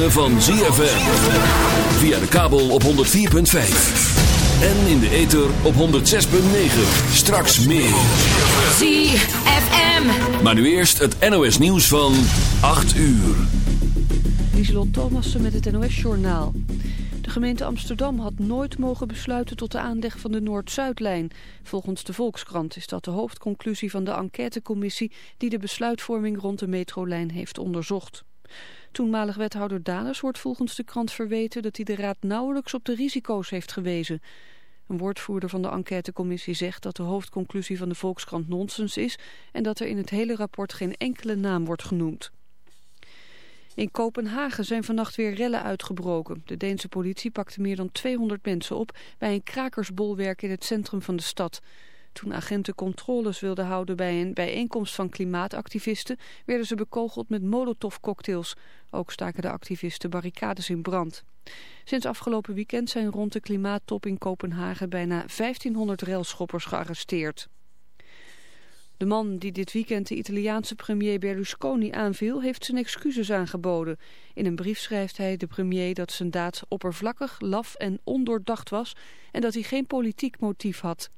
Ritme van ZFM. Via de kabel op 104.5. En in de ether op 106.9. Straks meer. ZFM. Maar nu eerst het NOS nieuws van 8 uur. Lieselot Thomassen met het NOS-journaal. De gemeente Amsterdam had nooit mogen besluiten tot de aanleg van de Noord-Zuidlijn. Volgens de Volkskrant is dat de hoofdconclusie van de enquêtecommissie... die de besluitvorming rond de metrolijn heeft onderzocht. Toenmalig wethouder Dalers wordt volgens de krant verweten... dat hij de raad nauwelijks op de risico's heeft gewezen. Een woordvoerder van de enquêtecommissie zegt dat de hoofdconclusie van de Volkskrant nonsens is... en dat er in het hele rapport geen enkele naam wordt genoemd. In Kopenhagen zijn vannacht weer rellen uitgebroken. De Deense politie pakte meer dan 200 mensen op bij een krakersbolwerk in het centrum van de stad. Toen agenten controles wilden houden bij een bijeenkomst van klimaatactivisten... werden ze bekogeld met molotovcocktails. Ook staken de activisten barricades in brand. Sinds afgelopen weekend zijn rond de klimaattop in Kopenhagen... bijna 1500 railschoppers gearresteerd. De man die dit weekend de Italiaanse premier Berlusconi aanviel... heeft zijn excuses aangeboden. In een brief schrijft hij de premier dat zijn daad oppervlakkig, laf en ondoordacht was... en dat hij geen politiek motief had.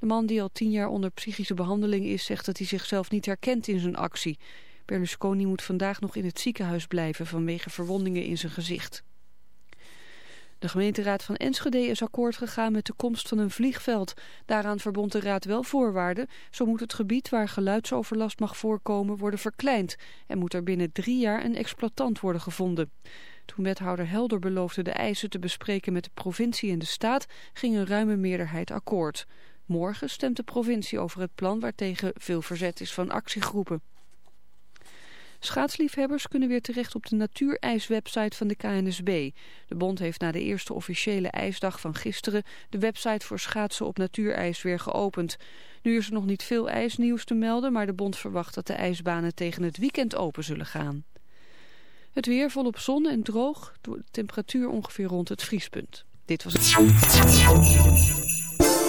De man die al tien jaar onder psychische behandeling is... zegt dat hij zichzelf niet herkent in zijn actie. Berlusconi moet vandaag nog in het ziekenhuis blijven... vanwege verwondingen in zijn gezicht. De gemeenteraad van Enschede is akkoord gegaan met de komst van een vliegveld. Daaraan verbond de raad wel voorwaarden. Zo moet het gebied waar geluidsoverlast mag voorkomen worden verkleind. En moet er binnen drie jaar een exploitant worden gevonden. Toen wethouder Helder beloofde de eisen te bespreken met de provincie en de staat... ging een ruime meerderheid akkoord. Morgen stemt de provincie over het plan waartegen veel verzet is van actiegroepen. Schaatsliefhebbers kunnen weer terecht op de natuurijswebsite van de KNSB. De bond heeft na de eerste officiële ijsdag van gisteren de website voor schaatsen op natuurijs weer geopend. Nu is er nog niet veel ijsnieuws te melden, maar de bond verwacht dat de ijsbanen tegen het weekend open zullen gaan. Het weer volop zon en droog, de temperatuur ongeveer rond het vriespunt. Dit was het.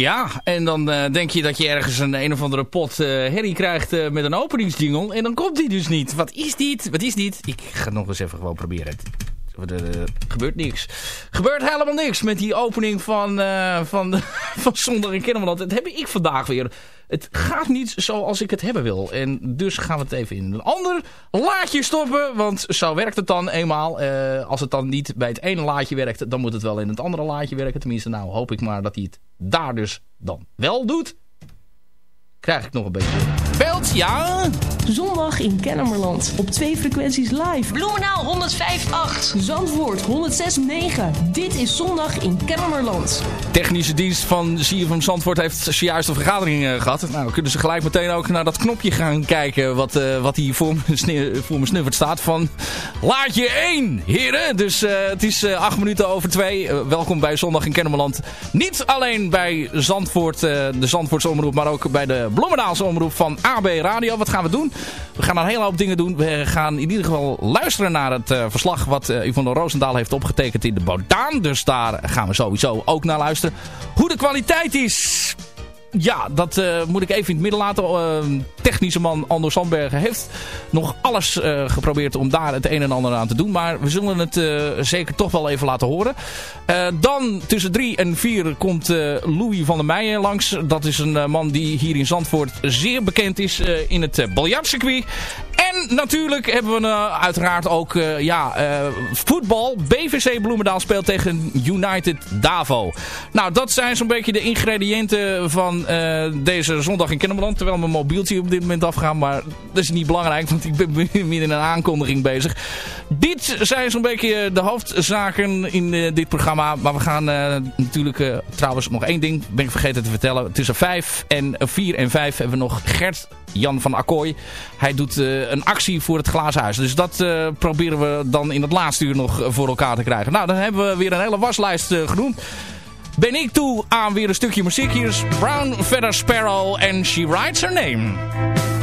Ja. En dan eh, denk je dat je ergens een een of andere pot uh, herrie krijgt uh, met een openingsjingle. En dan komt die dus niet. Wat is dit? Wat is dit? Ik ga nog eens even gewoon proberen. Er gebeurt niks. gebeurt helemaal niks met die opening van, van, van Zondag in Kennemerland. Dat heb ik vandaag weer. Het gaat niet zoals ik het hebben wil. En dus gaan we het even in een ander laadje stoppen. Want zo werkt het dan eenmaal. Uh, als het dan niet bij het ene laadje werkt, dan moet het wel in het andere laadje werken. Tenminste, nou hoop ik maar dat hij het daar dus dan wel doet. Krijg ik nog een beetje beeld? Ja. Zondag in Kennemerland. Op twee frequenties live. Bloemenaal 105.8. Zandvoort 106.9. Dit is Zondag in Kennemerland. Technische dienst van van Zandvoort heeft zojuist een vergadering uh, gehad. Nou, kunnen ze gelijk meteen ook naar dat knopje gaan kijken. Wat, uh, wat hier voor me, voor me snuffert staat. Van laadje 1, heren. Dus uh, het is acht minuten over twee. welkom bij Zondag in Kennemerland. Niet alleen bij Zandvoort, de Zandvoortse omroep. Maar ook bij de Bloemendaalse omroep van AB Radio. Wat gaan we doen? We gaan een hele hoop dingen doen. We gaan in ieder geval luisteren naar het uh, verslag wat uh, Yvonne Roosendaal heeft opgetekend in de Bodaan. Dus daar gaan we sowieso ook naar luisteren. Hoe de kwaliteit is ja, dat uh, moet ik even in het midden laten. Uh, technische man Ando Sandbergen heeft nog alles uh, geprobeerd om daar het een en ander aan te doen. Maar we zullen het zeker toch wel even laten horen. dan tussen drie en vier komt Louis van der Meijen langs. Dat is een man die hier in Zandvoort zeer bekend is in het biljartcircuit. En natuurlijk hebben we uiteraard ook ja, voetbal. BVC Bloemendaal speelt tegen United Davo. Nou, dat zijn zo'n beetje de ingrediënten van uh, deze zondag in Kennemerland. Terwijl mijn mobieltje op dit moment afgaat. Maar dat is niet belangrijk, want ik ben midden in een aankondiging bezig. Dit zijn zo'n beetje de hoofdzaken in uh, dit programma. Maar we gaan uh, natuurlijk trouwens nog één ding. Ben ik vergeten te vertellen. Tussen 5 en 4 en 5 hebben we nog Gert Jan van Akkooi. Hij doet een actie voor het glazen huis. Dus dat proberen we dan in het laatste uur nog voor elkaar te krijgen. Nou, dan hebben we weer een hele waslijst uh, genoemd ben ik toe aan weer een stukje muziek. Hier is Brown Feather Sparrow en She Writes Her Name.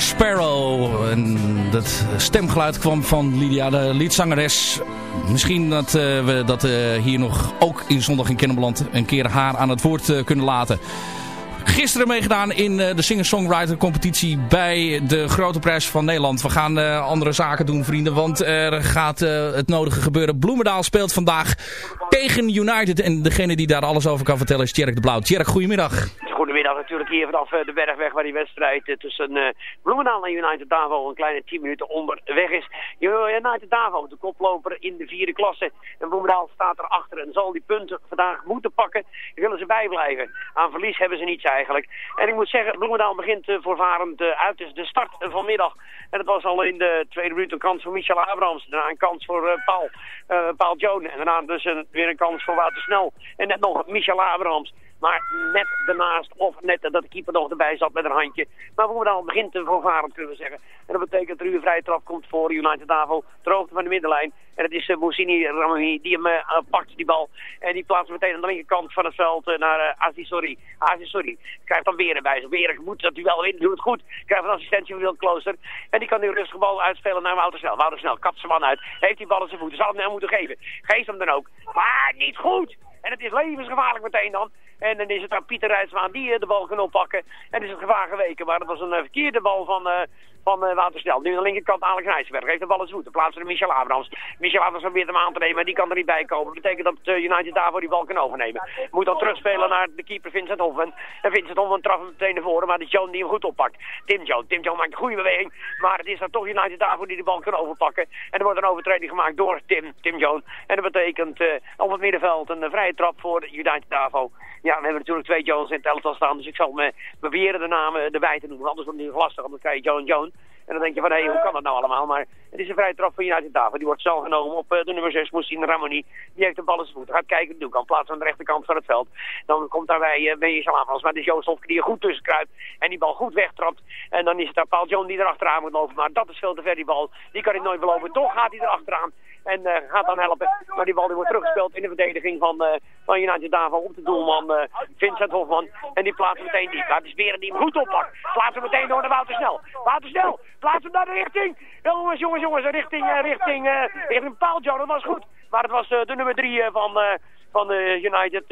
Sparrow. En dat stemgeluid kwam van Lydia, de liedzangeres. Misschien dat uh, we dat uh, hier nog ook in Zondag in Kennemerland een keer haar aan het woord uh, kunnen laten. Gisteren meegedaan in de singer-songwriter competitie bij de Grote Prijs van Nederland. We gaan andere zaken doen vrienden, want er gaat het nodige gebeuren. Bloemendaal speelt vandaag tegen United en degene die daar alles over kan vertellen is Tjerk de Blauw. Tjerk, goedemiddag. Goedemiddag natuurlijk hier vanaf de Bergweg waar die wedstrijd tussen uh, Bloemendaal en United Davo een kleine 10 minuten onderweg is. United Davo, de koploper in de vierde klasse. En Bloemendaal staat erachter en zal die punten vandaag moeten pakken. Willen ze bijblijven. Aan verlies hebben ze niets eigenlijk. En ik moet zeggen, Bloemendaal begint uh, voorvarend uh, uit. De start vanmiddag. En het was al in de tweede minuut een kans voor Michel Abrams. Daarna een kans voor Paul, Paul Joan. En daarna dus een, weer een kans voor Wouter Snel. En net nog Michel Abrams. Maar net daarnaast, of net dat de keeper nog erbij zat met een handje. Maar we dan begint te voorvarend, kunnen we zeggen. En dat betekent dat er nu een vrije trap komt voor United Davo. Ter hoogte van de middenlijn. En het is uh, Moussini Ramani die hem uh, pakt, die bal. En die plaatst meteen aan de linkerkant van het veld uh, naar uh, Azizori. Azizori krijgt dan weer bij zich. Weer moet dat duel winnen, doet het goed. Krijgt een assistentie van Wil Klooster. En die kan nu rustig bal uitspelen naar Wouter Snel. Wouter Snel, kapt zijn man uit. Heeft die bal in zijn voeten. Zal hem nou moeten geven. Geeft hem dan ook. Maar niet goed. En het is levensgevaarlijk meteen dan. En dan is het aan Pieter Rijtsmaan die de bal kan oppakken. En is het gevaar geweken. Maar dat was een verkeerde bal van, uh, van uh. Nu aan de linkerkant Alex Nijsberg. Heeft de bal eens. Plaatsen de Michel Abrams. Michel Abrams probeert hem aan te nemen. Maar die kan er niet bij komen. Dat betekent dat uh, United daarvoor die bal kan overnemen. Moet dan terugspelen naar de keeper Vincent Hoffen. En Vincent Hoffen trapt hem meteen naar voren. Maar de Joan die hem goed oppakt. Tim Joan. Tim Joan maakt een goede beweging. Maar het is dan toch United daarvoor die de bal kan overpakken. En er wordt een overtreding gemaakt door Tim, Tim Joan. En dat betekent op het middenveld een vrije trap voor United Davo. Ja, we hebben natuurlijk twee Jones in het elftal staan, dus ik zal me proberen de namen erbij te noemen. Anders wordt het lastig, dan krijg je Joan Joan. En dan denk je van, hé, hey, hoe kan dat nou allemaal? Maar het is een vrije trap van United Davo. Die wordt zelf genomen op uh, de nummer 6, Moussine Ramoni. Die heeft de bal in zijn voet. Gaat kijken, doe kan plaatsen aan de rechterkant van het veld. Dan komt daarbij uh, ben je Salavas, maar de Joost Hofke die er goed tussen kruipt. En die bal goed wegtrapt. En dan is het daar Paul John die erachteraan moet lopen. Maar dat is veel te ver, die bal. Die kan ik nooit beloven. Toch gaat hij erachteraan. En uh, gaat dan helpen. Maar die bal die wordt teruggespeeld in de verdediging van, van United Davo op de doelman Vincent Hofman. En die plaatst meteen die. Dat is weer die hem goed oppakt. Plaatsen meteen door naar Wouter Snel. Wouter Snel. Plaats hem naar de richting. Jongens, jongens, jongens. Richting, richting, richting Paul John. Dat was goed. Maar het was de nummer drie van, van United,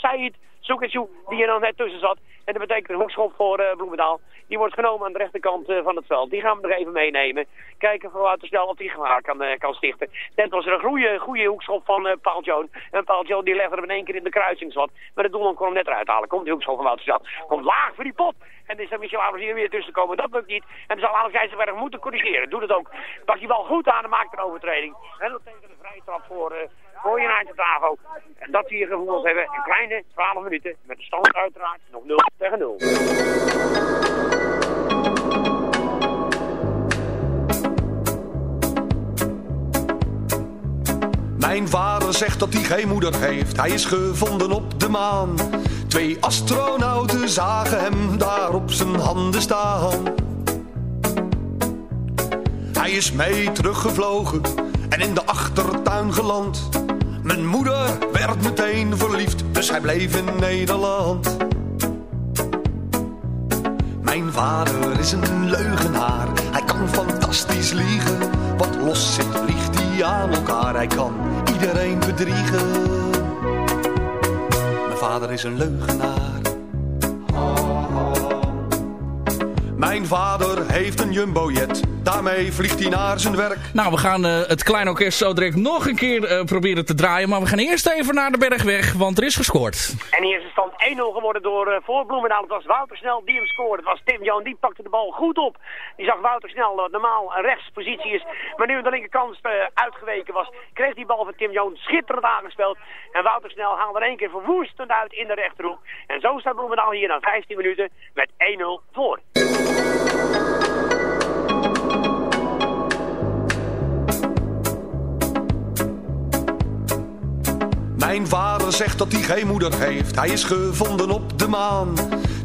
Said. Soeketjoe, die er dan net tussen zat. En dat betekent een hoekschop voor uh, Bloemendaal. Die wordt genomen aan de rechterkant uh, van het veld. Die gaan we nog even meenemen. Kijken voor Wouter Snel of die gevaar kan, uh, kan stichten. Net was er een goede, goede hoekschop van Paul Joan. En Paul die legde hem in één keer in de kruisingslot. Maar de doelman kon hem net eruit halen. Komt die hoekschop van Wouter Snel. Komt laag voor die pot. En is er Michel Abels hier weer tussen komen. Dat lukt niet. En dan zal Alex IJzerberg moeten corrigeren. Doet het ook. Pakt die bal goed aan en maakt een overtreding. En dat betekent een vrije trap voor, voor United Davo. En dat hier gevoeld hebben. Een kleine 12 minuten. Met de stand uiteraard nog 0 tegen 0. Mijn vader zegt dat hij geen moeder heeft. Hij is gevonden op de maan. Twee astronauten zagen hem daar op zijn handen staan. Hij is mee teruggevlogen en in de achtertuin geland. Mijn moeder werd meteen verliefd, dus hij bleef in Nederland. Mijn vader is een leugenaar, hij kan fantastisch liegen. Wat los zit, liegt hij aan elkaar, hij kan iedereen bedriegen. Mijn vader is een leugenaar. Mijn vader heeft een jumbojet. Daarmee vliegt hij naar zijn werk. Nou, we gaan uh, het kleine orkest zo direct nog een keer uh, proberen te draaien. Maar we gaan eerst even naar de bergweg, want er is gescoord. En hier is de stand 1-0 geworden door uh, voor Bloemendaal. Het was Wouter Snel die hem scoorde. Het was Tim Joon, die pakte de bal goed op. Die zag Wouter Snel, dat normaal een rechtspositie is. Maar nu aan de linkerkant uitgeweken was, kreeg die bal van Tim Joon schitterend aangespeeld. En Wouter Snel haalde er één keer verwoestend uit in de rechterhoek. En zo staat Bloemendaal hier na 15 minuten met 1-0 voor. Mijn vader zegt dat hij geen moeder heeft. Hij is gevonden op de maan.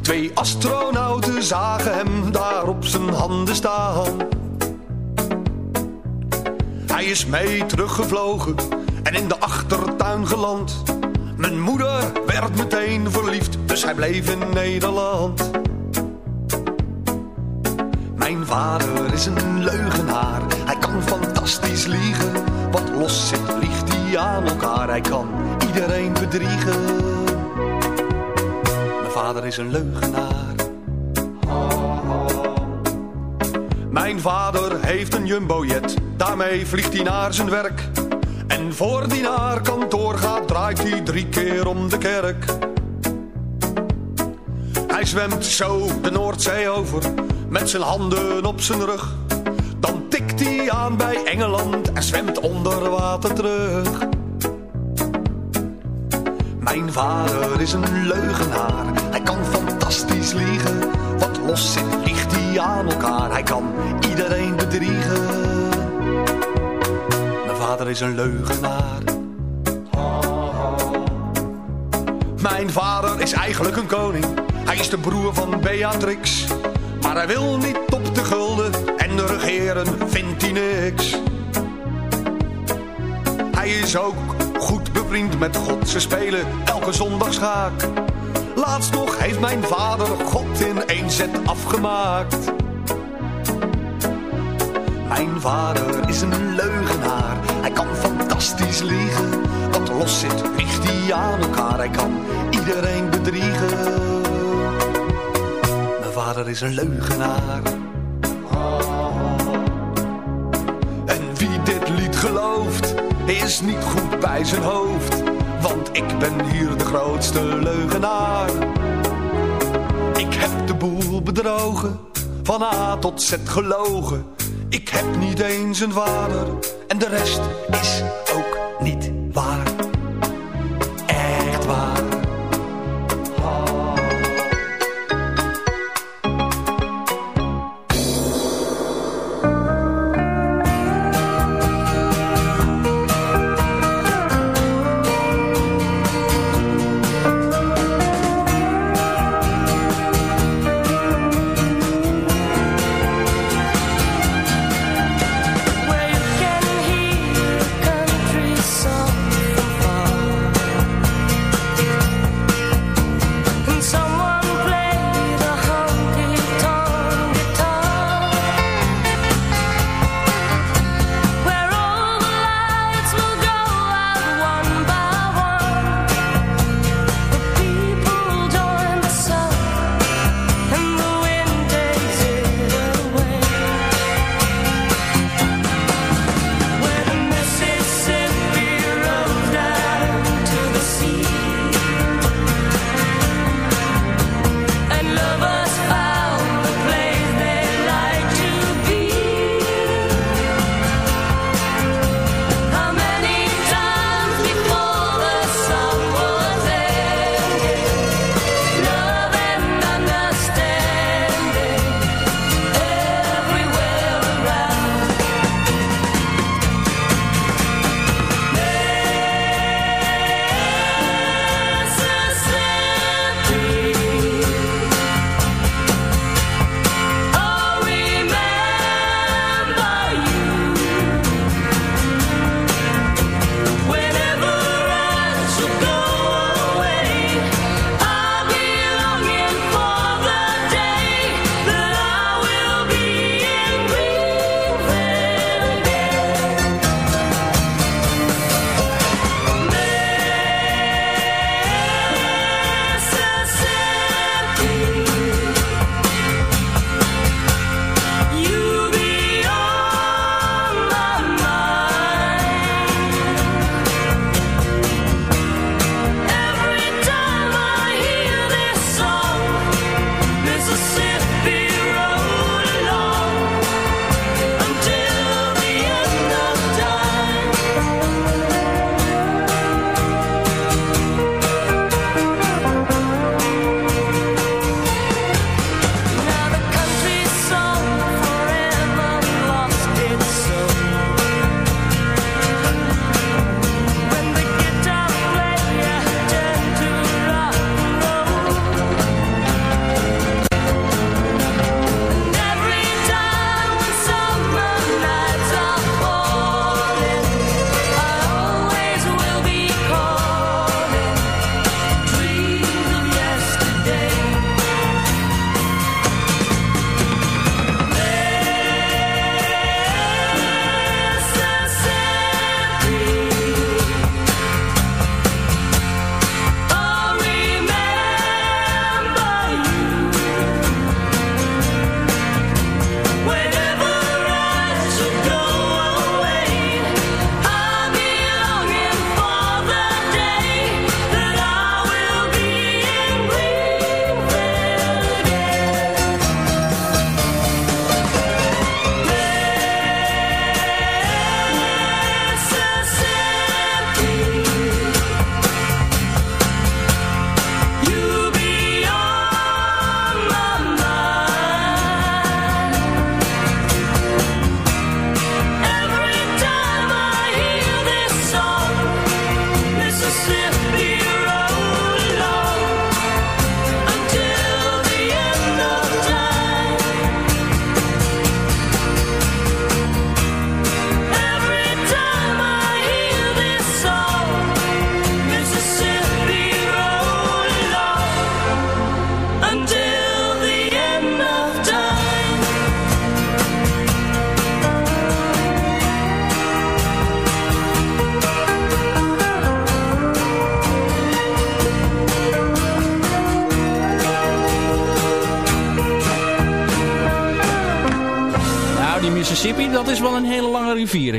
Twee astronauten zagen hem daar op zijn handen staan. Hij is mee teruggevlogen en in de achtertuin geland. Mijn moeder werd meteen verliefd, dus hij bleef in Nederland. Mijn vader is een leugenaar, hij kan fantastisch liegen. Wat los zit, liegt hij aan elkaar, hij kan iedereen bedriegen. Mijn vader is een leugenaar. Mijn vader heeft een jumbojet, daarmee vliegt hij naar zijn werk. En voor die naar kantoor gaat, draait hij drie keer om de kerk. Hij zwemt zo de Noordzee over, met zijn handen op zijn rug. Hij aan bij Engeland en zwemt onder water terug. Mijn vader is een leugenaar, hij kan fantastisch liegen. Wat los zit, ligt hij aan elkaar, hij kan iedereen bedriegen. Mijn vader is een leugenaar. Mijn vader is eigenlijk een koning, hij is de broer van Beatrix. Maar hij wil niet op de gulden en regeren vindt hij niks. Hij is ook goed bevriend met God, ze spelen elke zondag schaak. Laatst nog heeft mijn vader God in één zet afgemaakt. Mijn vader is een leugenaar, hij kan fantastisch liegen. Wat los zit, ligt hij aan elkaar, hij kan iedereen bedriegen. Mijn vader is een leugenaar. Is niet goed bij zijn hoofd. Want ik ben hier de grootste leugenaar. Ik heb de boel bedrogen, van A tot Z gelogen. Ik heb niet eens een vader en de rest is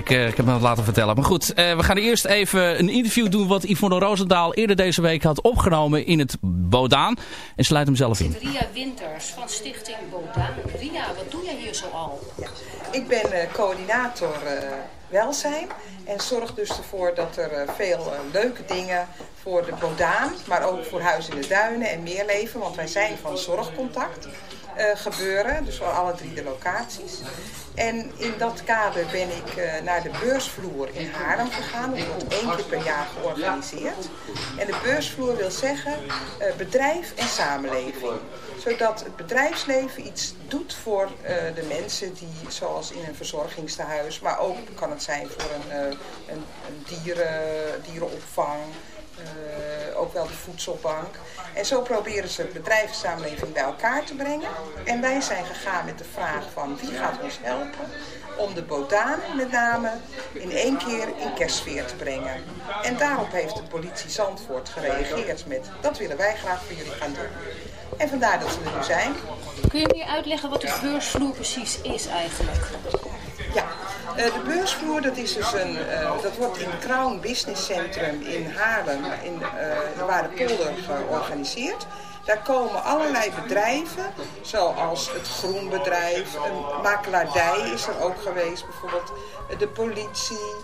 Ik, ik heb me dat laten vertellen. Maar goed, we gaan eerst even een interview doen wat Yvonne Roosendaal eerder deze week had opgenomen in het Bodaan. En sluit hem zelf in. Ria Winters van Stichting Bodaan. Ria, wat doe jij hier zoal? Ja, ik ben coördinator welzijn en zorg dus ervoor dat er veel leuke dingen voor de Bodaan, maar ook voor Huis in de Duinen en Meerleven, want wij zijn van Zorgcontact. Uh, gebeuren, dus voor alle drie de locaties. En in dat kader ben ik uh, naar de beursvloer in Haarlem gegaan. Dat wordt één keer per jaar georganiseerd. En de beursvloer wil zeggen uh, bedrijf en samenleving. Zodat het bedrijfsleven iets doet voor de mensen die, zoals in een verzorgingstehuis, maar ook kan het zijn voor een, een, een dieren, dierenopvang, ook wel de voedselbank. En zo proberen ze bedrijfssamenleving bij elkaar te brengen. En wij zijn gegaan met de vraag van wie gaat ons helpen om de Bodaan met name in één keer in kerstsfeer te brengen. En daarop heeft de politie Zandvoort gereageerd met dat willen wij graag voor jullie gaan doen. En vandaar dat ze er nu zijn. Kun je meer uitleggen wat de beursvloer precies is eigenlijk? Uh, de beursvloer dat is dus een, uh, dat wordt in Crown Business Centrum in Haarlem, in, uh, waar de polder georganiseerd. Daar komen allerlei bedrijven, zoals het groenbedrijf, een makelaardij is er ook geweest, bijvoorbeeld de politie,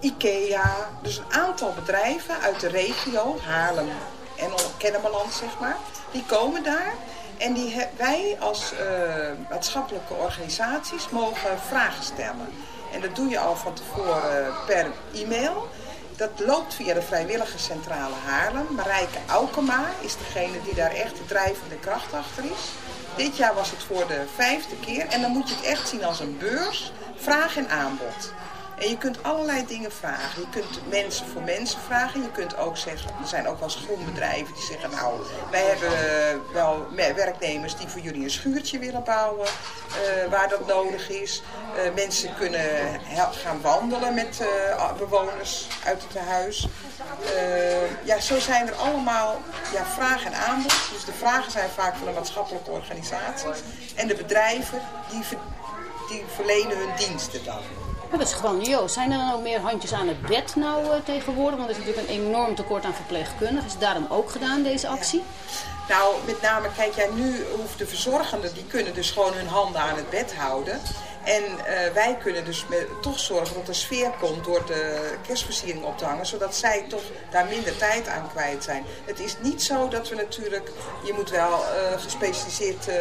IKEA. Dus een aantal bedrijven uit de regio, Haarlem en Kennemerland zeg maar, die komen daar. En die wij als uh, maatschappelijke organisaties mogen vragen stellen. En dat doe je al van tevoren per e-mail. Dat loopt via de Vrijwilligerscentrale Haarlem. Marijke Aukema is degene die daar echt de drijvende kracht achter is. Dit jaar was het voor de vijfde keer. En dan moet je het echt zien als een beurs, vraag en aanbod. En je kunt allerlei dingen vragen. Je kunt mensen voor mensen vragen. Je kunt ook zeggen, er zijn ook wel schoenbedrijven die zeggen... nou, wij hebben wel werknemers die voor jullie een schuurtje willen bouwen... Uh, waar dat nodig is. Uh, mensen kunnen gaan wandelen met bewoners uit het huis. ja, zo zijn er allemaal ja, vraag en aanbod. Dus de vragen zijn vaak van de maatschappelijke organisaties. En de bedrijven die, die verlenen hun diensten dan. Dat is grandioos. Zijn er dan ook meer handjes aan het bed nou uh, tegenwoordig? Want er is natuurlijk een enorm tekort aan verpleegkundigen. Is daarom ook gedaan, deze actie? Nou, met name, kijk jij, nu hoeft de verzorgenden, die kunnen dus gewoon hun handen aan het bed houden. En uh, wij kunnen dus met, toch zorgen dat er sfeer komt door de kerstversiering op te hangen. Zodat zij toch daar minder tijd aan kwijt zijn. Het is niet zo dat we natuurlijk, je moet wel uh, gespecialiseerd uh,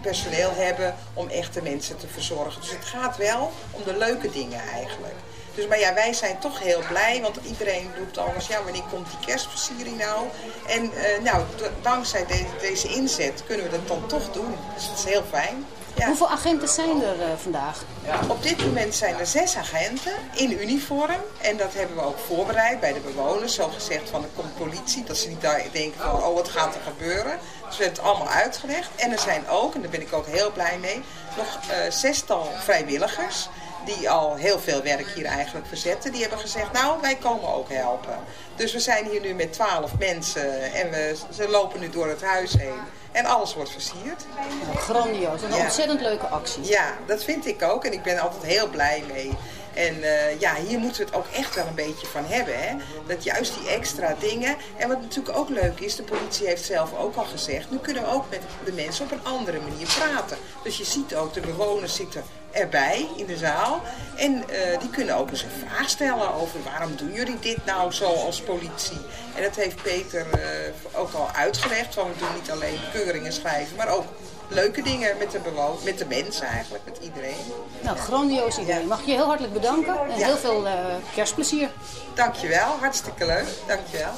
personeel hebben om echte mensen te verzorgen. Dus het gaat wel om de leuke dingen eigenlijk. Dus, maar ja, wij zijn toch heel blij, want iedereen roept anders, ja, wanneer komt die kerstversiering nou? En nou, dankzij de, deze inzet kunnen we dat dan toch doen. Dus het is heel fijn. Ja. Hoeveel agenten zijn er uh, vandaag? Ja. Op dit moment zijn er zes agenten in uniform. En dat hebben we ook voorbereid bij de bewoners. Zo gezegd van er komt politie. Dat ze niet denken van oh wat gaat er gebeuren. Dus we hebben het allemaal uitgelegd. En er zijn ook, en daar ben ik ook heel blij mee, nog uh, zestal vrijwilligers die al heel veel werk hier eigenlijk verzetten, die hebben gezegd, nou, wij komen ook helpen. Dus we zijn hier nu met twaalf mensen en we, ze lopen nu door het huis heen. En alles wordt versierd. Ja, grandioos. Een ja. ontzettend leuke actie. Ja, dat vind ik ook. En ik ben altijd heel blij mee. En uh, ja, hier moeten we het ook echt wel een beetje van hebben. Hè? Dat juist die extra dingen. En wat natuurlijk ook leuk is, de politie heeft zelf ook al gezegd. Nu kunnen we ook met de mensen op een andere manier praten. Dus je ziet ook, de bewoners zitten erbij in de zaal. En uh, die kunnen ook eens een vraag stellen over waarom doen jullie dit nou zo als politie. En dat heeft Peter uh, ook al uitgelegd. Van we doen niet alleen keuringen schrijven, maar ook leuke dingen met de, bewoon met de mensen eigenlijk, met iedereen. Nou, grandioos idee. Mag je heel hartelijk bedanken en ja. heel veel uh, kerstplezier. Dankjewel, hartstikke leuk. Dankjewel.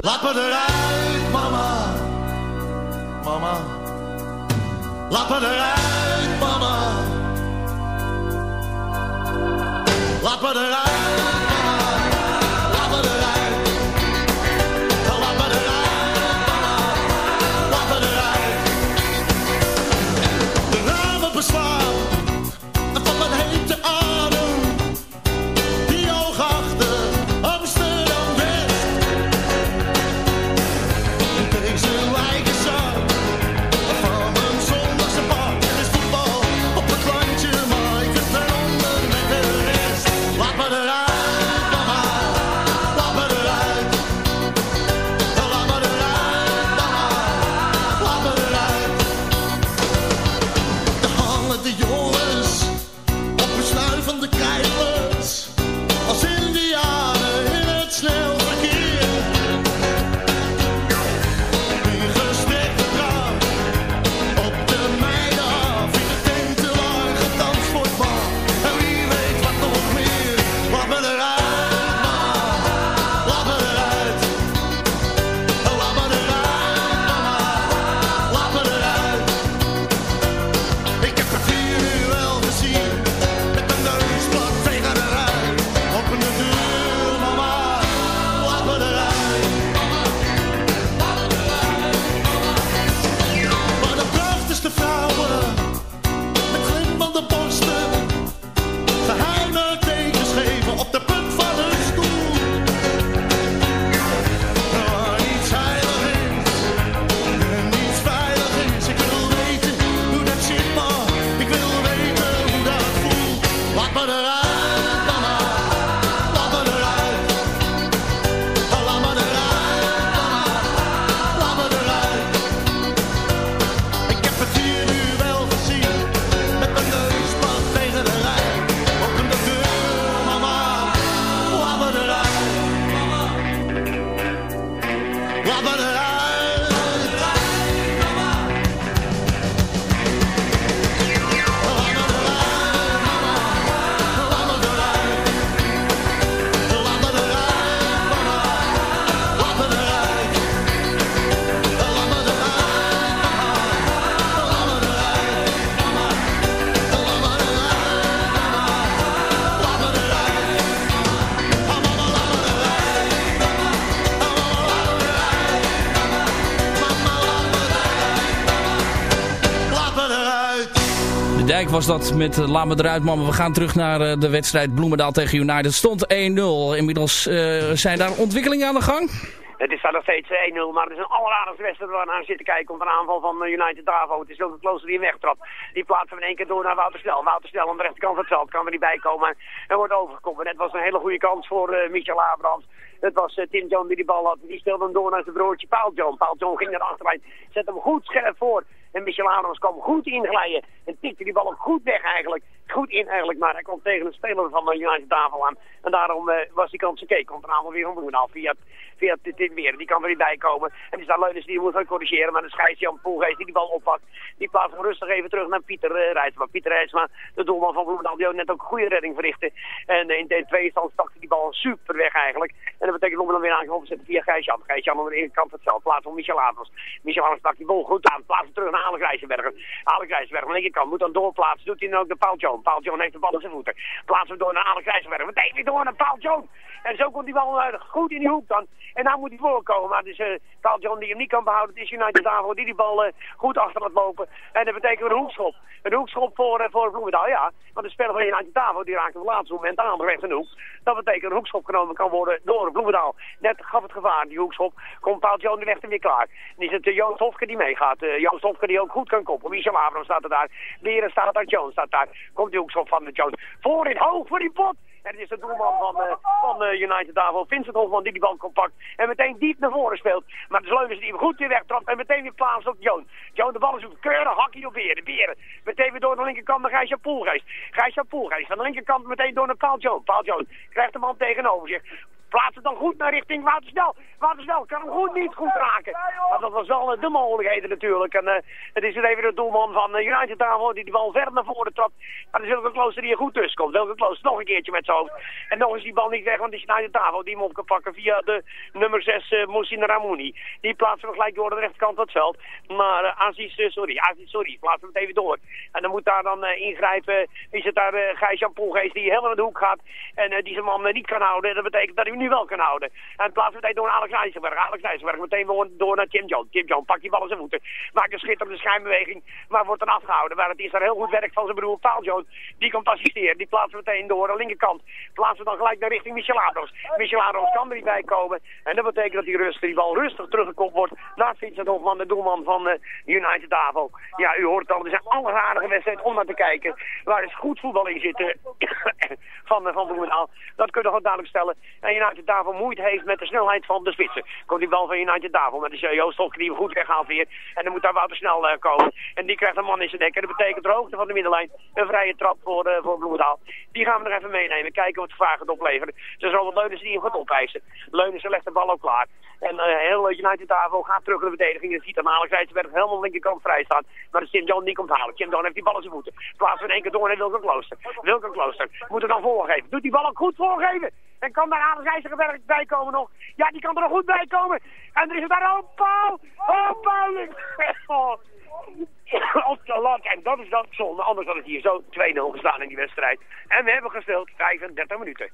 Laat me eruit, mama. Mama. Laat me eruit, mama. Laat me eruit. De dijk was dat met uh, Laat me eruit man. We gaan terug naar uh, de wedstrijd Bloemendaal tegen United. stond 1-0. Inmiddels uh, zijn daar ontwikkelingen aan de gang. Het is daar nog steeds 1-0, maar het is een alleraardigste wedstrijd waar we naar zitten kijken. Komt een aanval van United Davo. Het is een klooster die hem wegtrapt. Die plaatsen we in één keer door naar Wouter Snel. Snel aan de rechterkant van het veld. Kan er niet bij komen. En wordt overgekomen. Net was een hele goede kans voor uh, Michel Abrams. Het was Tim John die die bal had. Die speelde hem door naar zijn broertje Paul John. Paul John ging naar de achterlijn. Zet hem goed scherp voor. En Michel Adams kwam goed inglijden. En tikte die bal ook goed weg eigenlijk. Goed in eigenlijk, maar hij kwam tegen een speler van de United tafel aan. En daarom uh, was die kans oké. Komt er allemaal weer van Bloemendaal via, via dit weer. Die kan er niet bij komen. En is daar Leunens die moet gaan corrigeren. Maar de scheids Jan Poelgeest die die bal oppakt. Die plaatst hem rustig even terug naar Pieter uh. Pieter Rijtsma, de doelman van Bloemendaal, die ook net ook een goede redding verrichtte. En uh, in de tweede stand stakte die bal super weg eigenlijk. En dat betekent Bloemendaal weer aangekomen zetten via Gijsjan. Gijsjan aan de ene kant van het veld. Plaats van Michel Adams. Michel Adams stak die bal goed aan. Plaatst terug naar Alex Rijssenberger. Alex Rijssenberger aan de linkerkant moet dan doorplaatsen. Doet hij dan ook de Paul John. Paul John heeft de bal op zijn voeten. Plaatsen we door naar Alex Rijssenberger. Meteen weer door naar Paul John. En zo komt die bal uh, goed in die hoek dan. En daar moet hij voorkomen. Maar dus uh, Paul John die hem niet kan behouden. Het is United daarvoor die die bal uh, goed achter laat lopen. En dat betekent een hoekschop. Een hoekschop voor, voor Bloemendaal, ja. Want de speler van United daarvoor die raakt op het laatste moment aan de rechts een hoek. Dat betekent een hoekschop genomen kan worden door Bloemendaal. Net gaf het gevaar, die hoekschop. Komt Paul John de en weer klaar. En is het Joost Hofke die meegaat. Joost Hofke die ook goed kan koppen. Michel Abrams staat er daar. Beren staat daar. Jones staat daar. Komt die hoekschop van de Jones. Voorin, hoog voor die pot. En het is de doelman van, uh, van uh, United daarvoor, Vincent Hofman, die die bal compact en meteen diep naar voren speelt. Maar de Leunens die hem goed weer wegtrapt en meteen weer plaatst op Joon. Joon de bal zoekt keurig, hakkie op Beren. Beren meteen weer door naar de linkerkant naar Gijsja Poelgeest. Gijsja Poelgeest aan de linkerkant meteen door naar Paul Joon. Paul Joon krijgt de man tegenover zich. Plaats het dan goed naar richting Woutersnel. Woutersnel kan hem goed niet goed raken. Maar dat was wel uh, de mogelijkheden natuurlijk. En uh, het is even de doelman van uh, United daarvoor die de bal verder naar voren trapt. Maar dan is Wilke Klooster die er goed tussen komt. Wilke Klooster nog een keertje met zijn hoofd. En nog is die bal niet weg, want die United daarvoor die hem op kan pakken via de nummer 6 uh, Moussine Ramouni. Die plaatsen we gelijk door de rechterkant van het veld. Maar uh, Aziz, sorry, Aziz, sorry, plaatsen we het even door. En dan moet daar dan ingrijpen, is het daar uh, Gijs-Jan die helemaal in de hoek gaat. En die zijn man niet kan houden. Dat betekent dat hij nu wel kan houden. En plaatsen we meteen door Alex Nijsselberg. Alex Nijsselberg meteen door, naar Tim John. Tim John pakt die bal in zijn voeten. Maakt een schitterende schijnbeweging. Maar wordt dan afgehouden. Maar het is daar heel goed werk van zijn broer Paul John. Die komt assisteren. Die plaatsen meteen door aan de linkerkant. Plaatsen dan gelijk naar richting Michel Adams. Michel Adams kan er niet bij komen. En dat betekent dat die, rustig, die bal rustig teruggekomen wordt naar Vincent Hofman, de doelman van uh, United Davo. Ja, u hoort al, er zijn alleraardige wedstrijden om naar te kijken. Waar is goed voetbal in zit van, uh, van Bloemendaal. Dat kunnen we gewoon duidelijk stellen. En United Davo moeite heeft met de snelheid van de spitsen. Komt die bal van United Davo met de Joost Hofke die hem goed weghaalt weer. En dan moet daar Wouter snel uh, komen. En die krijgt een man in zijn nek. En dat betekent de hoogte van de middenlijn een vrije trap voor, uh, voor Bloemendaal. Die gaan we nog even meenemen. Kijken wat het gaat opleveren. Dus Robert Leunens die hem gaat opeisen. Leunens legt de bal ook klaar. En uh, heel United Davo gaat terug in de verdediging. Je ziet dan Alex Rijtsberg helemaal de linkerkant vrij staan. Maar de Tim John niet komt halen. Tim John heeft die bal in zijn voeten. Plaatsen we in één keer door naar Wilken Klooster. Wilken Klooster moet er dan voorgeven. Doet die bal ook goed voorgeven. En kan daar Alex Bij komen nog. Ja, die kan er nog goed bij komen. En er is daar ook Paul. Oh. Op de. En dat is dan zonde. Anders had het hier zo 2-0 gestaan in die wedstrijd. En we hebben gespeeld 35 minuten.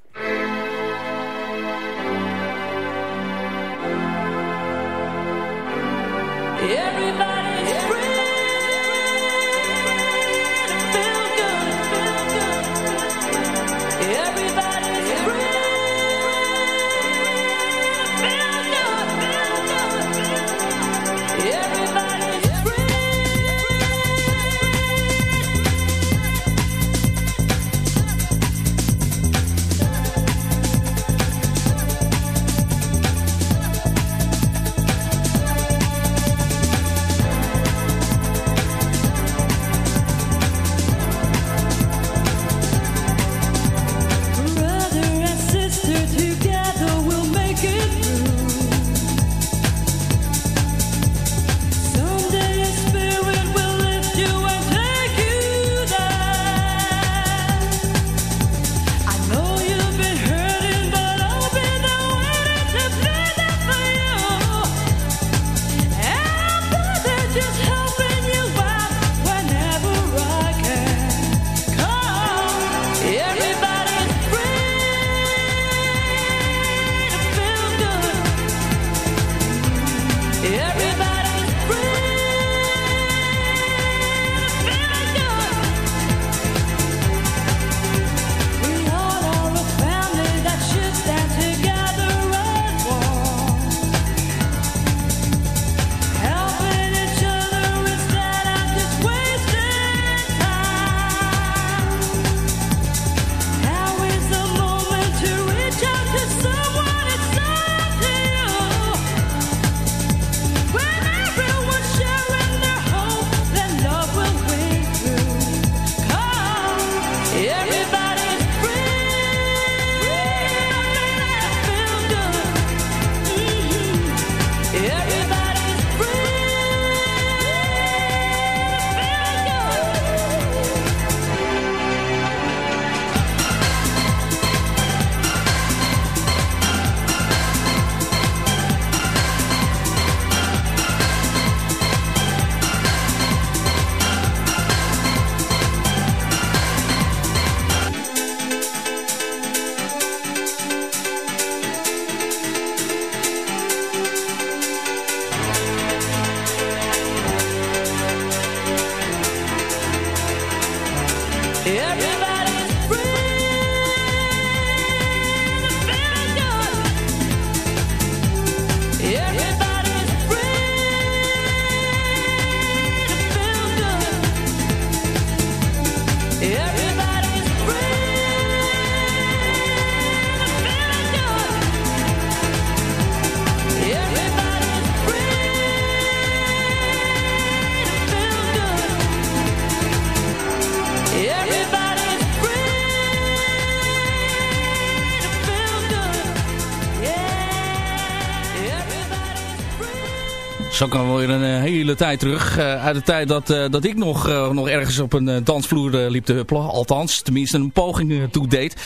Zo kan wel weer een eh, hele tijd terug. eh, uit de tijd dat, eh, dat ik nog, nog ergens op een dansvloer liep te huppelen. Althans, tenminste een poging toe deed.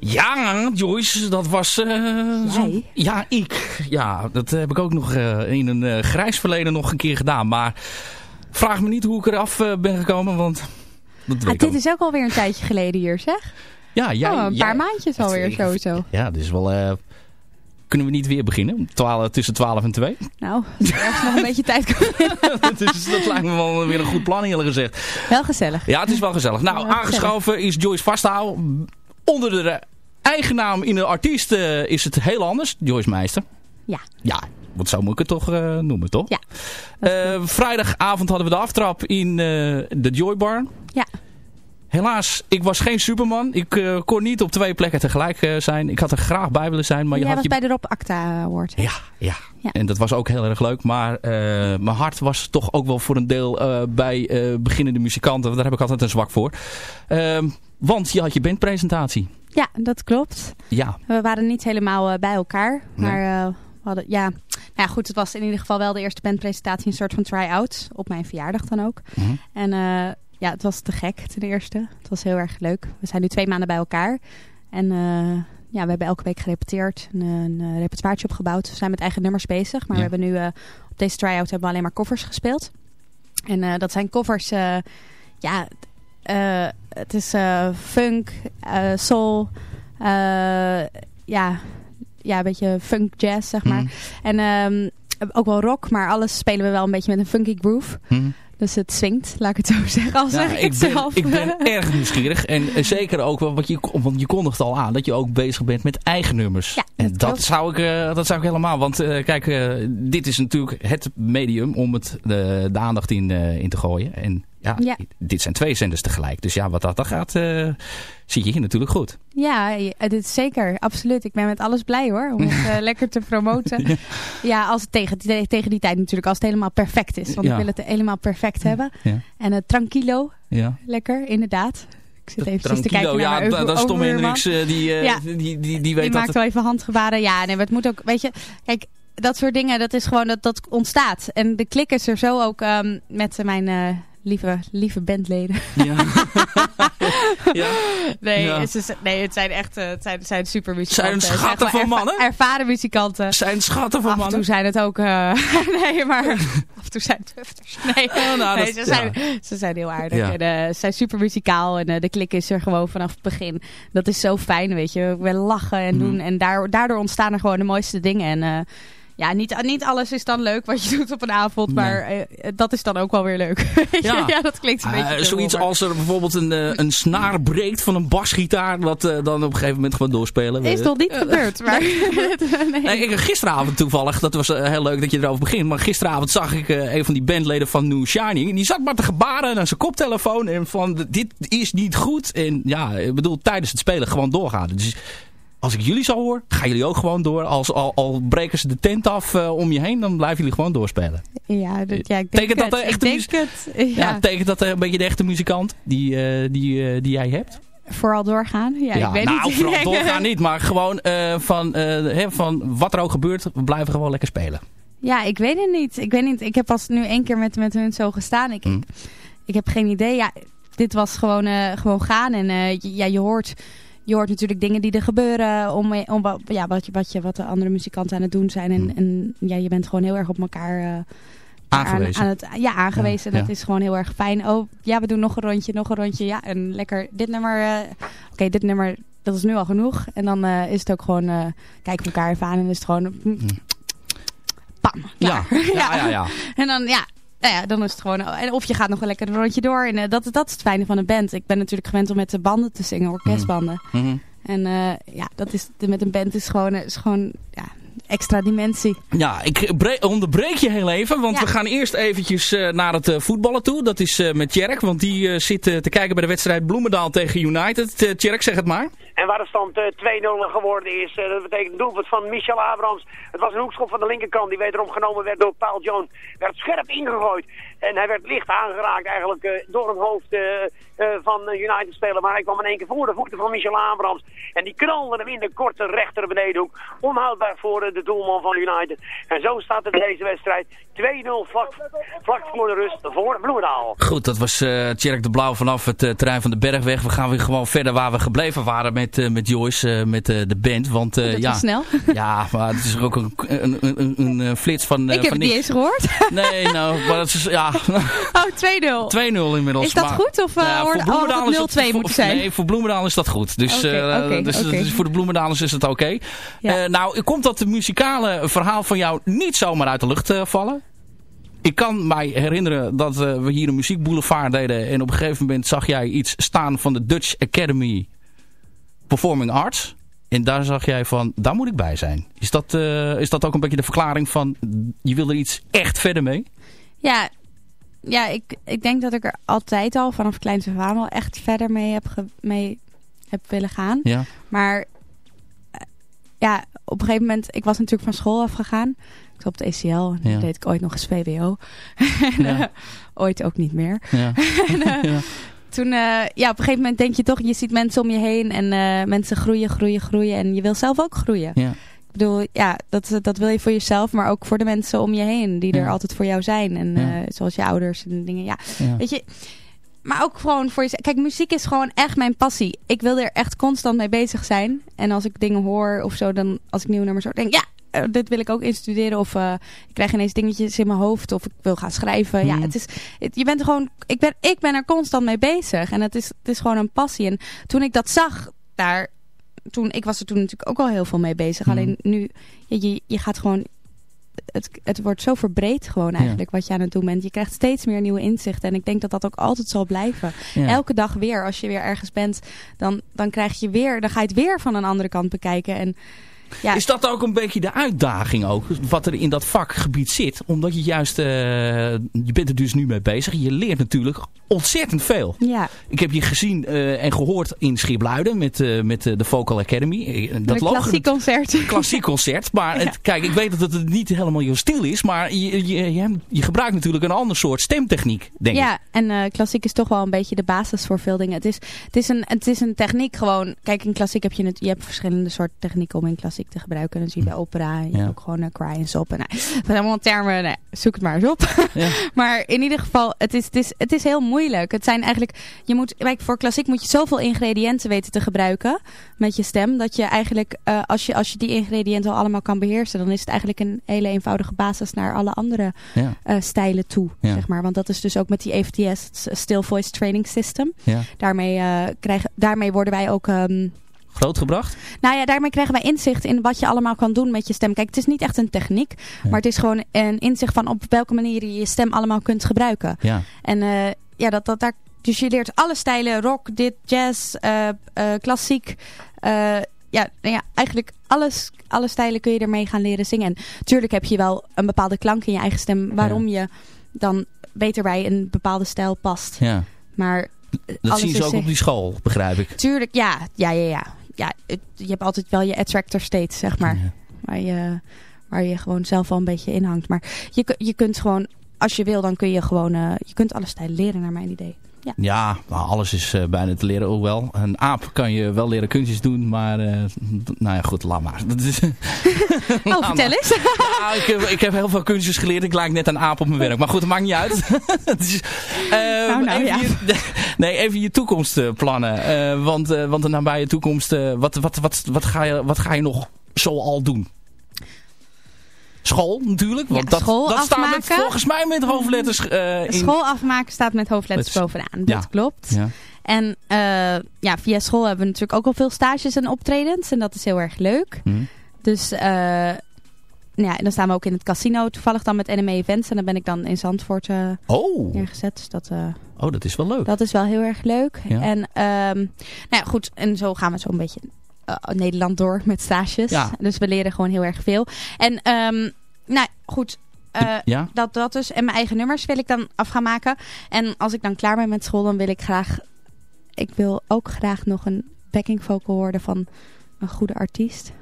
Ja, Joyce, dat was... zo- Ja, ik. Ja, dat heb ik ook nog in een grijs verleden nog een keer gedaan. Maar vraag me niet hoe ik eraf ben gekomen, want... Dat Ah, dit ook. is ook alweer een tijdje geleden hier, zeg. Ja, jij, oh, een jij- paar maandjes alweer sowieso. Ja, dus wel... kunnen we niet weer beginnen? Om 12, tussen 12 en 2? Nou, er ergens nog een beetje tijd dus dat lijkt me wel weer een goed plan eerlijk gezegd. Wel gezellig. Ja, het is wel gezellig. Nou, Wel aangeschoven is Joyce Vastouw. Onder de eigen naam in de artiest eh, is het heel anders. Joyce Meister. Ja. Ja, wat zo moet ik het toch eh, noemen, toch? Ja. Eh, vrijdagavond hadden we de aftrap in de Joy Bar. Ja. Helaas, ik was geen superman. Ik eh, kon niet op twee plekken tegelijk eh, zijn. Ik had er graag bij willen zijn. Maar je Jij had was je... bij de Rob Acta Award. hè? Ja, ja, En dat was ook heel erg leuk. Maar eh, mijn hart was toch ook wel voor een deel bij beginnende muzikanten. Want Daar heb ik altijd een zwak voor. Ehm, want je had je bandpresentatie. Ja, dat klopt. Ja. We waren niet helemaal bij elkaar. Maar we hadden, ja. Nou ja, goed, het was in ieder geval wel de eerste bandpresentatie. Een soort van try-out. Op mijn verjaardag dan ook. Mhm. En eh, ja, het was te gek ten eerste. Het was heel erg leuk. We zijn nu twee maanden bij elkaar. En eh, ja, we hebben elke week gerepeteerd. Een, een eh, opgebouwd. We zijn met eigen nummers bezig. Maar Ja. we hebben nu eh, op deze try-out hebben we alleen maar covers gespeeld. En dat zijn covers... ja, het is funk, soul... ja, ja, een beetje funk jazz, zeg maar. Mhm. En ehm, ook wel rock, maar alles spelen we wel een beetje met een funky groove. Mhm. Dus het swingt, laat ik het zo zeggen. Al zeg Nou, ik, ben, zelf. ik ben erg nieuwsgierig. En eh, zeker ook, wat je, want je kondigt al aan dat je ook bezig bent met eigen nummers. Ja, en dat klopt. zou, ik, eh, dat zou ik helemaal. Want eh, kijk, dit is natuurlijk het medium om het, de, de aandacht in, in te gooien. En ja, Ja. dit zijn twee zenders tegelijk. Dus ja, wat dat dan gaat, eh, zie je hier natuurlijk goed. Ja, je- dit zeker, absoluut. Ik ben met alles blij hoor, om het eh, lekker te promoten. Ja, als het tegen, die- tegen die tijd natuurlijk, als het helemaal perfect is. Want Ja. ik wil het helemaal perfect hebben. Ja. En het tranquilo, Ja. lekker, inderdaad. Ik zit even te kijken ja, naar mijn dat is Tom. Hendricks, eh, die, eh, Ja. die, die, die, Die weet maakt dat. wel even handgebaren. Ja, nee, maar het moet ook, weet je, kijk, dat soort dingen, dat is gewoon, dat, dat ontstaat. En de klik is er zo ook ehm, met eh, mijn eh, lieve, lieve bandleden. Ja. ja. Nee, Ja. Het, is, nee het zijn echt eh, het zijn, het zijn super muzikanten. Zijn schatten van erva- mannen? Ervaren muzikanten. Zijn schatten van Af en mannen? toe zijn het ook... eh, nee, maar af en toe zijn het hufters. Nee, Oh, nou, nee dat- ze, zijn, ja. ze zijn heel aardig. En, eh, ze zijn super muzikaal en eh, de klik is er gewoon vanaf het begin. Dat is zo fijn, weet je. We lachen en doen. Mhm. En daar, daardoor ontstaan er gewoon de mooiste dingen. En eh, ja, niet, niet alles is dan leuk wat je doet op een avond. Nee. Maar eh, dat is dan ook wel weer leuk. Ja. ja, dat klinkt een Eh, beetje... zoiets als er bijvoorbeeld een, eh, een snaar breekt van een basgitaar. Eh, dan op een gegeven moment gewoon doorspelen. Is nog niet Eh, gebeurd. Maar... nee. Nee, ik, gisteravond toevallig, dat was eh, heel leuk dat je erover begint. Maar gisteravond zag ik eh, een van die bandleden van New Shining. En die zat maar te gebaren naar zijn koptelefoon. En van, dit is niet goed. En ja, ik bedoel, tijdens het spelen gewoon doorgaan. Dus als ik jullie zo hoor, gaan jullie ook gewoon door. Als, al, al breken ze de tent af eh, om je heen, dan blijven jullie gewoon doorspelen. Ja, dat, ja, ik denk Tekent dat de Ik echte denk het. Ja, Ja, betekent dat een beetje de echte muzikant die, eh, die, eh, die jij hebt? vooral doorgaan. Ja, ik weet nou, niet. vooral doorgaan niet. Maar gewoon van, van wat er ook gebeurt, we blijven gewoon lekker spelen. Ja, ik weet het niet. Ik weet niet. Ik heb pas nu één keer met, met hun zo gestaan. Ik, Mm. ik heb geen idee. Ja, dit was gewoon, gewoon gaan. En ja, je hoort, je hoort natuurlijk dingen die er gebeuren. Om, om ja, wat, je, wat, je, wat de andere muzikanten aan het doen zijn. En, Mm. en ja, je bent gewoon heel erg op elkaar eh, Aangewezen. Aan, aan het, ja, aangewezen. Ja, en dat ja. is gewoon heel erg fijn. Oh, ja, we doen nog een rondje, nog een rondje. Ja, en lekker dit nummer. eh, Oké, dit nummer, dat is nu al genoeg. En dan eh, is het ook gewoon, eh kijken we elkaar even aan en is het gewoon... mm, Pam, Ja, ja, ja. ja. En dan, ja, nou ja, dan is het gewoon... en Of je gaat nog een lekker een rondje door. En eh, dat, dat is het fijne van een band. Ik ben natuurlijk gewend om met de banden te zingen, orkestbanden. Mhm. En eh, ja, dat is, met een band is gewoon, is gewoon ja, extra dimensie. Ja, ik bre- onderbreek je heel even, want Ja. we gaan eerst eventjes eh, naar het eh, voetballen toe. Dat is eh, met Tjerk, want die eh, zit te kijken bij de wedstrijd Bloemendaal tegen United. Eh, Tjerk, zeg het maar. En waar de stand eh, 2-0 geworden is, eh, dat betekent doelpunt van Michel Abrams. Het was een hoekschop van de linkerkant die wederom genomen werd door Paul Jones. Werd scherp ingegooid en hij werd licht aangeraakt eigenlijk eh, door het hoofd van eh, United speler. Maar hij kwam in één keer voor de voeten van Michel Abrams. En die knalde hem in de korte rechter benedenhoek. Onhoudbaar voor eh, de doelman van United. En zo staat het in deze wedstrijd 2-0 vlak, vlak voor de rust voor Bloemendaal. Goed, dat was eh Tjerk de Blauw vanaf het eh, terrein van de Bergweg. We gaan weer gewoon verder waar we gebleven waren met, eh, met Joyce, eh, met eh, de band. Want, eh, Dat ja, snel. Ja, maar het is ook een, een, een, een, eh, flits van... eh, ik heb van het niet eens gehoord. Nee, nou, maar het is, ja, 2-0 Oh, 2-0. inmiddels. Is dat maar- goed of, eh, Nou voor Bloemendaal is 0-2 voor- moeten zijn? Nee, voor Bloemendaal is dat goed. Dus, eh, dus, dus voor de Bloemendalers is het oké. Ja. Eh, nou, komt dat muzikale verhaal van jou niet zomaar uit de lucht eh, vallen? Ik kan mij herinneren dat eh, we hier een muziekboulevard deden. En op een gegeven moment zag jij iets staan van de Dutch Academy Performing Arts. En daar zag jij van, daar moet ik bij zijn. Is dat, eh, is dat ook een beetje de verklaring van, je wil er iets echt verder mee? Ja, ja ik, ik denk dat ik er altijd al vanaf kleins af aan wel echt verder mee heb, ge- mee heb willen gaan. Ja. Maar eh, ja, op een gegeven moment, ik was natuurlijk van school afgegaan. Ik zat op de ACL en Ja. deed ik ooit nog eens VWO. en, Ja. eh, ooit ook niet meer. Ja. en, eh, Ja. Toen, ja, op een gegeven moment denk je toch, je ziet mensen om je heen en mensen groeien, groeien, groeien. En je wil zelf ook groeien. Ja. Ik bedoel, ja, dat, dat wil je voor jezelf, maar ook voor de mensen om je heen. Die er Ja. altijd voor jou zijn. En Ja. eh, zoals je ouders en dingen, ja. Ja. Weet je, maar ook gewoon voor jezelf. Kijk, muziek is gewoon echt mijn passie. Ik wil er echt constant mee bezig zijn. En als ik dingen hoor of zo, dan als ik nieuwe nummers hoor, denk ik, ja, eh, dit wil ik ook instuderen. Of eh, ik krijg ineens dingetjes in mijn hoofd. Of ik wil gaan schrijven. Ja, Mhm. het is, het- je bent er gewoon, ik ben, ik ben er constant mee bezig. En het is, het is gewoon een passie. En toen ik dat zag daar, toen, ik was er toen natuurlijk ook al heel veel mee bezig. Mhm. Alleen nu, je, je, gaat gewoon het, het wordt zo verbreed gewoon eigenlijk wat je aan het doen bent. Je krijgt steeds meer nieuwe inzichten. En ik denk dat dat ook altijd zal blijven. Ja. Elke dag weer, als je weer ergens bent, dan, dan krijg je weer, dan ga je het weer van een andere kant bekijken. En ja, Is dat ook een beetje de uitdaging ook, wat er in dat vakgebied zit? Omdat je juist, eh, je bent er dus nu mee bezig. Je leert natuurlijk ontzettend veel. ja. Ik heb je gezien eh, en gehoord in Schipluiden met, eh, met de Vocal Academy. Eh, een klassiek concert. klassiek concert. Maar het, kijk, ik weet dat het niet helemaal jouw stil is. Maar je, je, je, gebruikt natuurlijk een ander soort stemtechniek, denk ik. Ja, en klassiek is toch wel een beetje de basis voor veel dingen. Het is, het is, een, het is een techniek gewoon. Kijk, in klassiek heb je, het, je hebt verschillende soorten technieken om in klassiek te gebruiken. Dan zie je bij opera. En je Ja. ook gewoon uh, cry en sop. En, dat zijn allemaal termen. Nou, zoek het maar eens op. Ja. maar in ieder geval, het is, het, is, het is heel moeilijk. Het zijn eigenlijk, je moet, kijk, voor klassiek moet je zoveel ingrediënten weten te gebruiken met je stem. Dat je eigenlijk, eh, als, je, als je die ingrediënten al allemaal kan beheersen, dan is het eigenlijk een hele eenvoudige basis naar alle andere Ja. eh, stijlen toe. Zeg maar. Want dat is dus ook met die EVTS, Still Voice Training System. Ja. Daarmee, eh, krijgen, daarmee worden wij ook ehm, grootgebracht? Nou ja, daarmee krijgen wij inzicht in wat je allemaal kan doen met je stem. Kijk, het is niet echt een techniek, maar het is gewoon een inzicht van op welke manier je je stem allemaal kunt gebruiken. Ja. En eh, ja, dat, dat, daar, dus je leert alle stijlen, rock, dit, jazz, eh, eh, klassiek. ja, nou ja, eigenlijk alles, alle stijlen kun je ermee gaan leren zingen. En natuurlijk heb je wel een bepaalde klank in je eigen stem, waarom je dan beter bij een bepaalde stijl past. Ja. Maar Dat zien ze ook op die school, begrijp ik. Tuurlijk, ja. Ja, ja, ja. Ja het- je hebt altijd wel je attractor state, zeg maar. Waar, je, waar je gewoon zelf wel een beetje in hangt. Maar je, je kunt gewoon, als je wil, dan kun je gewoon... eh, je kunt alle stijlen leren, naar mijn idee. Ja. Alles is eh, bijna te leren. Hoewel, een aap kan je wel leren kunstjes doen, maar... eh, nou ja, goed, laat maar. Dat is, Oh, vertel eens. Nou, ik, heb, ik heb heel veel kunstjes geleerd. Ik lijk net een aap op mijn werk. Maar goed, dat maakt niet uit. Is, eh, nou, even, ja. je, nee, even je toekomstplannen. Want, want de nabije toekomst, wat, wat, wat, wat, ga je, wat ga je nog zoal doen? School natuurlijk. Want Ja, dat, school dat staat met, volgens mij met hoofdletters eh, in... School afmaken staat met hoofdletters bovenaan. Ja. Dat klopt. Ja. En eh, ja, via school hebben we natuurlijk ook al veel stages en optredens. En dat is heel erg leuk. Hm. Dus eh, ja, en dan staan we ook in het casino. Toevallig dan met NME Events. En dan ben ik dan in Zandvoort Oh. neergezet. Dus dat... oh, dat is wel leuk. Dat is wel heel erg leuk. En ehm, nou ja, goed, en zo gaan we zo een beetje Nederland door met stages. Ja. Dus we leren gewoon heel erg veel. En ehm, nou goed, eh, Ja? dat, dat dus. En mijn eigen nummers wil ik dan af gaan maken. En als ik dan klaar ben met school, dan wil ik graag... Ik wil ook graag nog een backing vocal worden van een goede artiest. Ik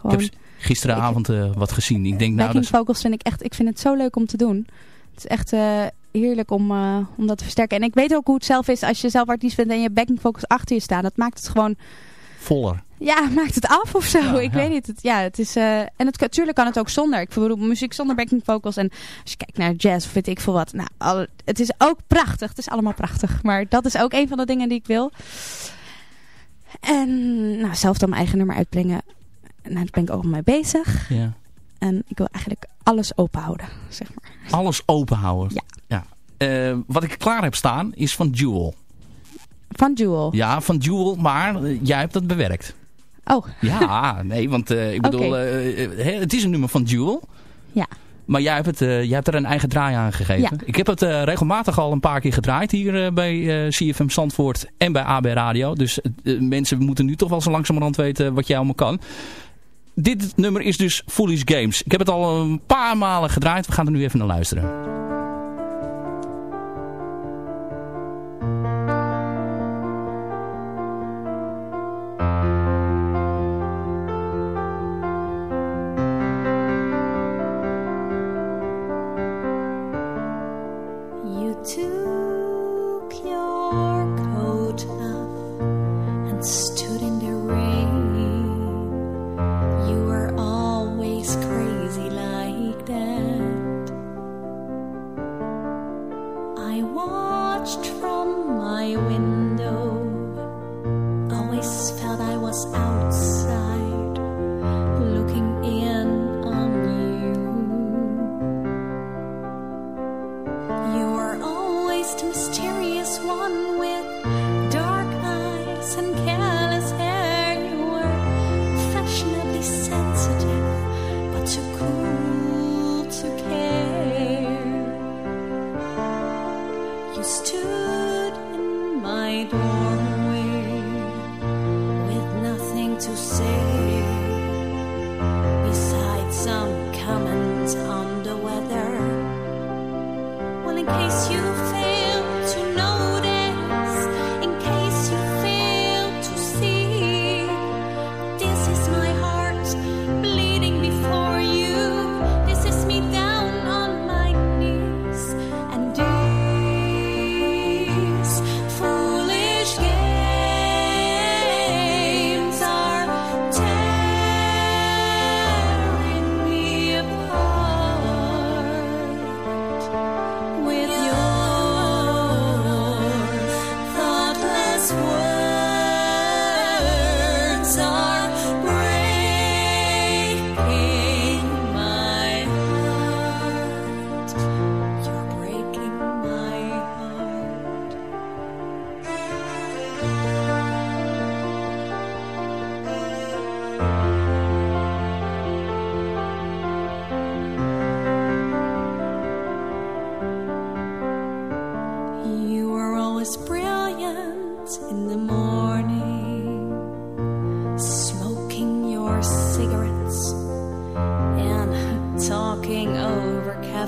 Gewoon, heb gisteravond eh, wat gezien. Ik denk, nou, backing dat is, vocals vind ik echt... Ik vind het zo leuk om te doen. Het is echt eh, heerlijk om, eh, om dat te versterken. En ik weet ook hoe het zelf is als je zelf artiest bent en je backing vocals achter je staan. Dat maakt het gewoon... voller. Ja, maakt het af of zo. Ja, ik ja. weet niet. Het, ja, het is, eh, en het, natuurlijk kan het ook zonder. Ik bedoel, muziek zonder backing vocals. En als je kijkt naar jazz of weet ik veel wat. Nou, al, het is ook prachtig. Het is allemaal prachtig. Maar dat is ook een van de dingen die ik wil. En nou, zelf dan mijn eigen nummer uitbrengen. Nou, daar ben ik ook mee bezig. Ja. En ik wil eigenlijk alles open houden, zeg maar. Alles open houden. Ja. ja. Eh, wat ik klaar heb staan is van Jewel. Van Jewel. Ja, van Jewel, maar eh, jij hebt dat bewerkt. Oh. Ja, nee, want eh, ik bedoel, eh, eh, het is een nummer van Jewel. Ja. Maar jij hebt, het, jij hebt er een eigen draai aan gegeven. Ja. Ik heb het regelmatig al een paar keer gedraaid hier bij CFM Zandvoort en bij AB Radio. Dus mensen moeten nu toch wel zo langzamerhand weten wat jij allemaal kan. Dit nummer is dus Foolish Games. Ik heb het al een paar malen gedraaid. We gaan er nu even naar luisteren. Watched from my window,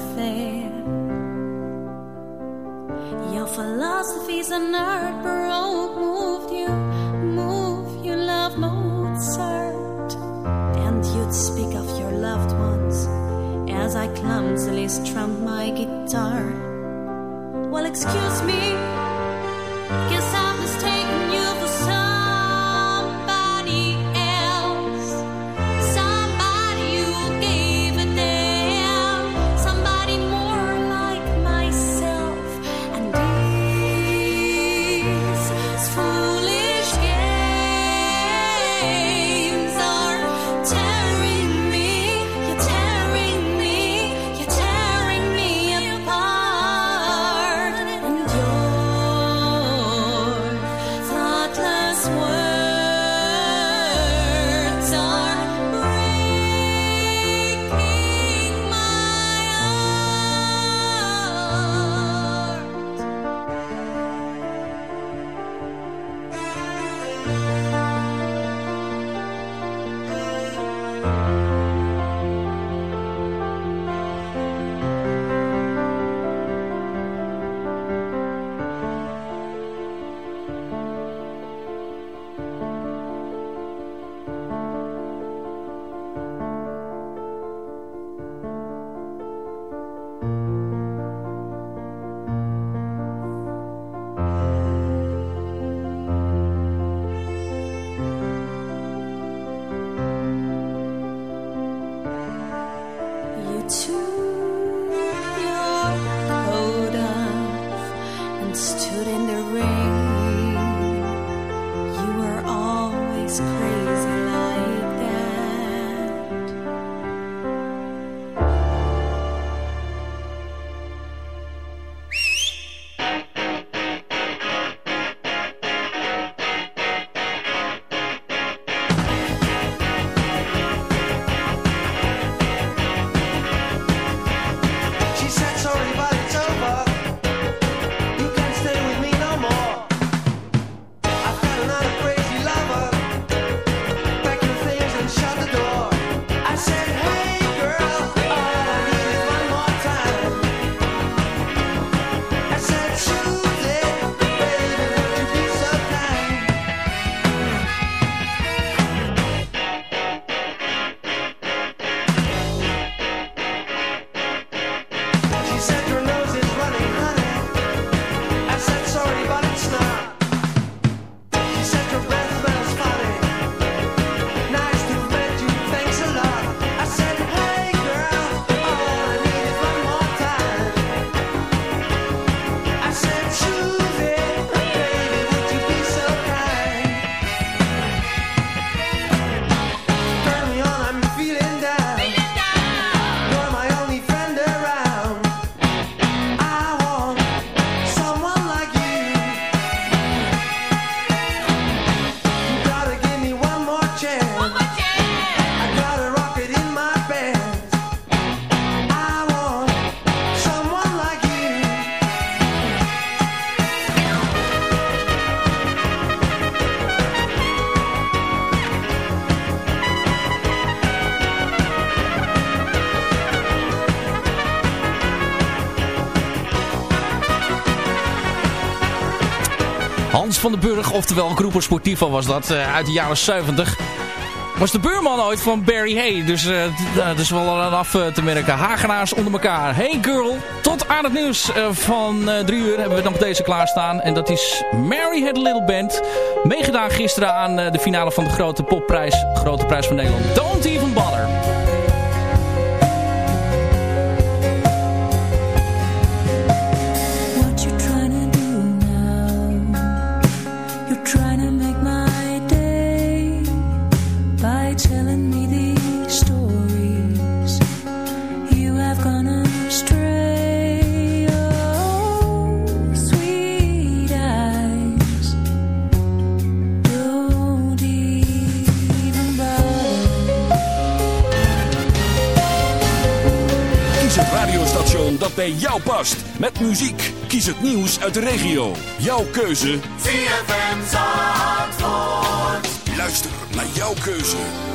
cafe. Your philosophies on art baroque moved you, move you love Mozart, and you'd speak of your loved ones as I clumsily strummed my guitar. Well, excuse me, guess Hans van den Burg, oftewel Groeper Sportivo was dat, eh, uit de jaren 70. Was de buurman ooit van Barry Hay. Dus eh, dat is wel aan af eh, te merken. Hagenaars onder elkaar. Hey girl. Tot aan het nieuws van drie uur hebben we nog deze klaarstaan. En dat is Mary Had Little Band. Meegedaan gisteren aan de finale van de grote popprijs. Grote prijs van Nederland. Don't even bother. Bij jou past. Met muziek. Kies het nieuws uit de regio. Jouw keuze. ZFM Zandvoort. Luister naar jouw keuze.